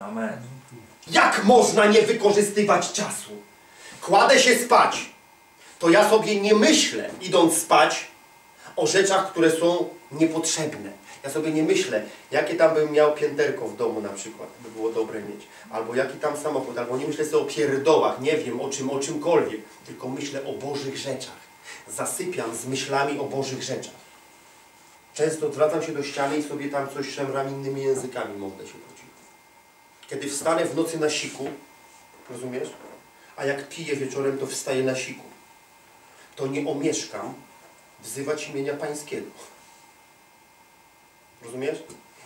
Amen. Jak można nie wykorzystywać czasu? Kładę się spać, to ja sobie nie myślę, idąc spać, o rzeczach, które są niepotrzebne. Ja sobie nie myślę, jakie tam bym miał pięterko w domu na przykład, by było dobre mieć. Albo jaki tam samochód, albo nie myślę sobie o pierdołach, nie wiem, o czym, o czymkolwiek. Tylko myślę o Bożych rzeczach. Zasypiam z myślami o Bożych rzeczach. Często odwracam się do ściany i sobie tam coś szemram innymi językami modlę się. Kiedy wstanę w nocy na siku, rozumiesz? A jak piję wieczorem, to wstaję na siku. To nie omieszkam wzywać imienia Pańskiego. Rozumiesz?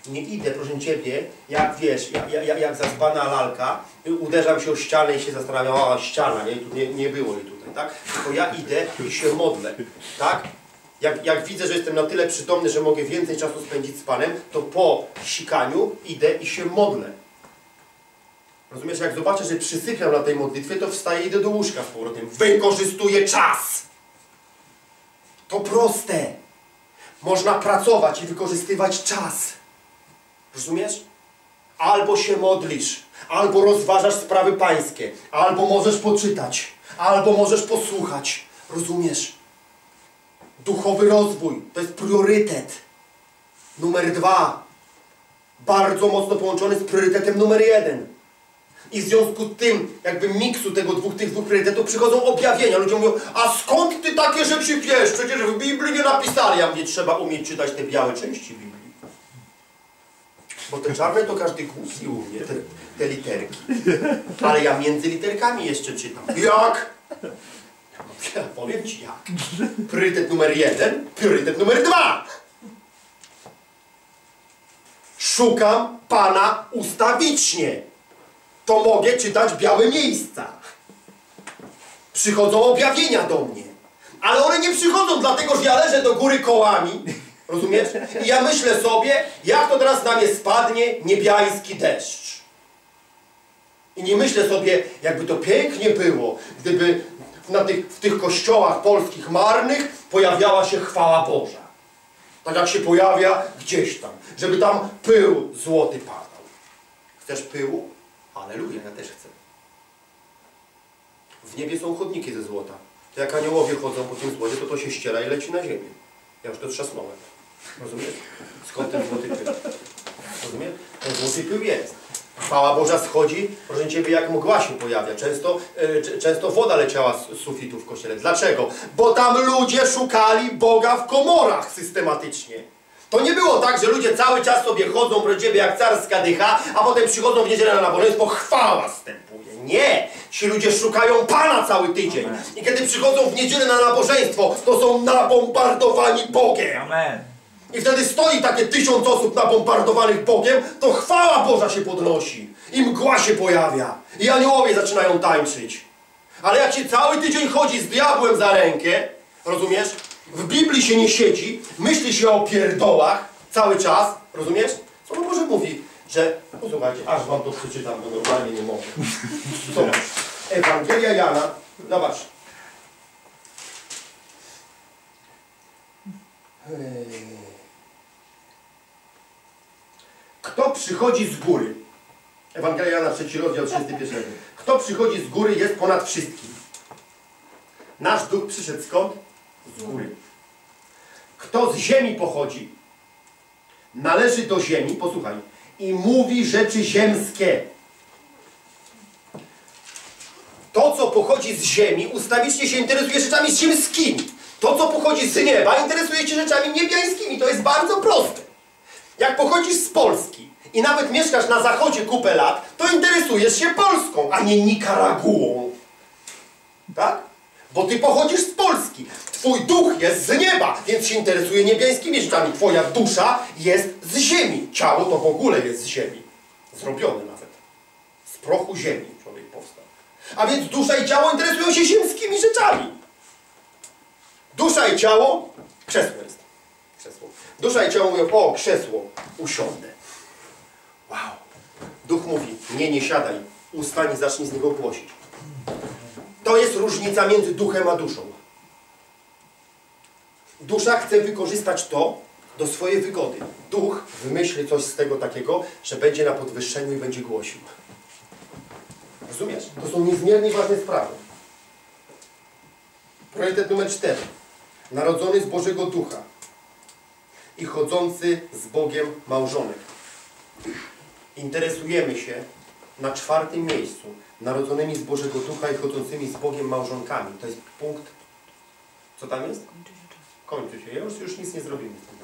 Nie idę, proszę Ciebie, jak wiesz, jak, jak, jak lalka, uderzam się o ścianę i się zastanawiam, a ściana, nie, nie, nie było jej tutaj, tak? Tylko ja idę i się modlę, tak? Jak, jak widzę, że jestem na tyle przytomny, że mogę więcej czasu spędzić z Panem, to po sikaniu idę i się modlę. Rozumiesz, jak zobaczę, że przysypiam na tej modlitwie, to wstaję i idę do łóżka z powrotem. Wykorzystuję czas! To proste. Można pracować i wykorzystywać czas. Rozumiesz? Albo się modlisz, albo rozważasz sprawy pańskie, albo możesz poczytać, albo możesz posłuchać. Rozumiesz? Duchowy rozwój to jest priorytet. Numer dwa. Bardzo mocno połączony z priorytetem numer jeden. I w związku z tym, jakby miksu tego dwóch, tych dwóch priorytetów przychodzą objawienia. Ludzie mówią, a skąd ty takie rzeczy wiesz? Przecież w Biblii nie napisali. Ja mówię, trzeba umieć czytać te białe części Biblii. Bo te czarne to każdy głupi umie, te, te literki. Ale ja między literkami jeszcze czytam. Jak? Ja powiem Ci jak. Priorytet numer jeden, priorytet numer dwa. Szukam Pana ustawicznie. To mogę czytać białe miejsca. Przychodzą objawienia do mnie. Ale one nie przychodzą dlatego, że ja leżę do góry kołami. Rozumiesz? I ja myślę sobie, jak to teraz na mnie spadnie niebiański deszcz. I nie myślę sobie, jakby to pięknie było, gdyby na tych, w tych kościołach polskich marnych pojawiała się chwała Boża. Tak jak się pojawia gdzieś tam. Żeby tam pył złoty padał. Chcesz pyłu? Aleluja, ja też chcę. W niebie są chodniki ze złota. To jak aniołowie chodzą po tym złocie, to to się ściera i leci na ziemię. Ja już to trzasnąłem. Rozumiesz? Skąd ten złoty pył? Rozumiesz? Ten złoty pył jest. Chwała Boża schodzi, proszę Ciebie, jak mgła się pojawia. Często, e, często woda leciała z sufitu w kościele. Dlaczego? Bo tam ludzie szukali Boga w komorach systematycznie. To nie było tak, że ludzie cały czas sobie chodzą pro Ciebie jak carska dycha, a potem przychodzą w niedzielę na nabożeństwo, chwała wstępuje. Nie! Ci ludzie szukają Pana cały tydzień. I kiedy przychodzą w niedzielę na nabożeństwo, to są nabombardowani Bogiem. Amen. I wtedy stoi takie tysiąc osób nabombardowanych Bogiem, to chwała Boża się podnosi. I mgła się pojawia. I aniołowie zaczynają tańczyć. Ale jak się cały tydzień chodzi z diabłem za rękę, rozumiesz? W Biblii się nie siedzi, myśli się o pierdołach cały czas, rozumiesz? Co Boże mówi, że... Posłuchajcie, aż wam to przeczytam, bo normalnie nie mogę. Zobacz. Ewangelia Jana, zobacz. Kto przychodzi z góry? Ewangelia Jana, trzeci rozdział, 31. Kto przychodzi z góry jest ponad wszystkim. Nasz duch przyszedł skąd? Z góry. Kto z ziemi pochodzi, należy do ziemi, posłuchaj, i mówi rzeczy ziemskie. To, co pochodzi z ziemi, ustawicznie się interesuje rzeczami ziemskimi. To, co pochodzi z nieba, interesuje się rzeczami niebiańskimi. To jest bardzo proste. Jak pochodzisz z Polski i nawet mieszkasz na zachodzie kupę lat, to interesujesz się Polską, a nie Nikaraguą. Tak? Bo ty pochodzisz z Polski. Twój duch jest z nieba, więc się interesuje niebiańskimi rzeczami. Twoja dusza jest z ziemi. Ciało to w ogóle jest z ziemi. Zrobione nawet. Z prochu ziemi człowiek powstał. A więc dusza i ciało interesują się ziemskimi rzeczami. Dusza i ciało, krzesło jest. Krzesło. Dusza i ciało mówią, o, krzesło, usiądę. Wow. Duch mówi, nie, nie siadaj. Ustań i zacznij z niego głosić. To jest różnica między duchem a duszą. Dusza chce wykorzystać to do swojej wygody. Duch wymyśli coś z tego takiego, że będzie na podwyższeniu i będzie głosił. Rozumiesz? To są niezmiernie ważne sprawy. Priorytet numer cztery. Narodzony z Bożego Ducha i chodzący z Bogiem małżonek. Interesujemy się na czwartym miejscu narodzonymi z Bożego Ducha i chodzącymi z Bogiem małżonkami. To jest punkt, co tam jest? Się. Już, już nic nie zrobimy z tym.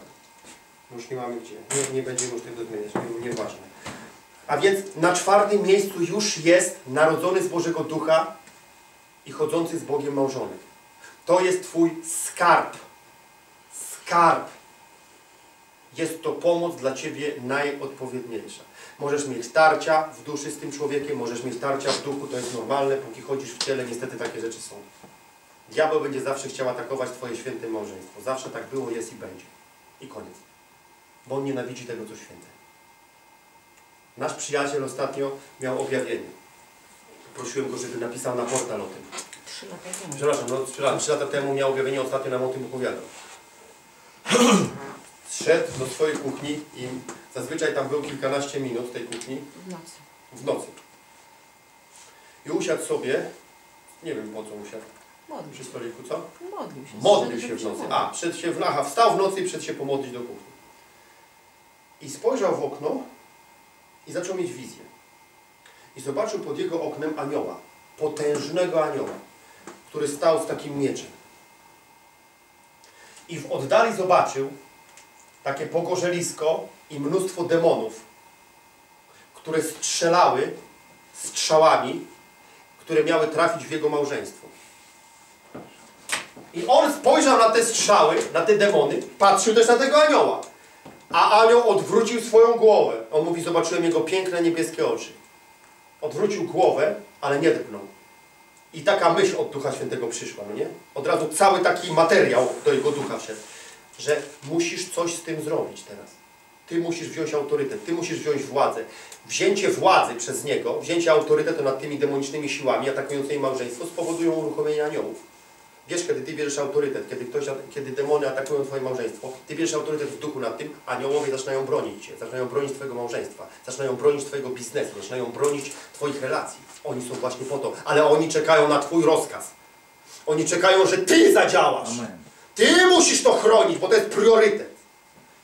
Już nie mamy gdzie. Nie, nie będziemy już tego zmieniać. Nie, nieważne. A więc na czwartym miejscu już jest narodzony z Bożego Ducha i chodzący z Bogiem małżonek. To jest Twój skarb. Skarb. Jest to pomoc dla Ciebie najodpowiedniejsza. Możesz mieć tarcia w duszy z tym człowiekiem, możesz mieć tarcia w duchu, to jest normalne, póki chodzisz w ciele, niestety takie rzeczy są. Diabeł będzie zawsze chciał atakować Twoje święte małżeństwo. Zawsze tak było, jest i będzie. I koniec. Bo on nienawidzi tego, co święte. Nasz przyjaciel ostatnio miał objawienie. Prosiłem go, żeby napisał na portal o tym. Trzy lata temu. Przepraszam, no, przepraszam, trzy lata temu miał objawienie, ostatnio nam o tym opowiadał. Zszedł do swojej kuchni i zazwyczaj tam był kilkanaście minut w tej kuchni W nocy. w nocy. I usiadł sobie, nie wiem po co usiadł, Modlił przy stoliku, co? Modlił się. Modlił się w nocy. A, przed się w wstał w nocy i przed się pomodlić do kuchni. I spojrzał w okno i zaczął mieć wizję. I zobaczył pod jego oknem anioła, potężnego anioła, który stał z takim mieczem. I w oddali zobaczył takie pogorzelisko i mnóstwo demonów, które strzelały strzałami, które miały trafić w jego małżeństwo. I on spojrzał na te strzały, na te demony, patrzył też na tego anioła. A anioł odwrócił swoją głowę. On mówi, zobaczyłem jego piękne niebieskie oczy. Odwrócił głowę, ale nie drgnął. I taka myśl od Ducha Świętego przyszła, no nie? Od razu cały taki materiał do jego ducha wszedł, że musisz coś z tym zrobić teraz. Ty musisz wziąć autorytet, ty musisz wziąć władzę. Wzięcie władzy przez niego, wzięcie autorytetu nad tymi demonicznymi siłami atakującymi małżeństwo spowodują uruchomienie aniołów. Wiesz, kiedy ty bierzesz autorytet, kiedy, ktoś, kiedy demony atakują twoje małżeństwo, ty bierzesz autorytet w duchu nad tym, aniołowie zaczynają bronić cię, zaczynają bronić twojego małżeństwa, zaczynają bronić twojego biznesu, zaczynają bronić twoich relacji. Oni są właśnie po to, ale oni czekają na twój rozkaz. Oni czekają, że ty zadziałasz. Amen. Ty musisz to chronić, bo to jest priorytet.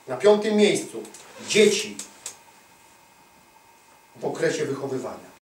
Na piątym miejscu dzieci w okresie wychowywania.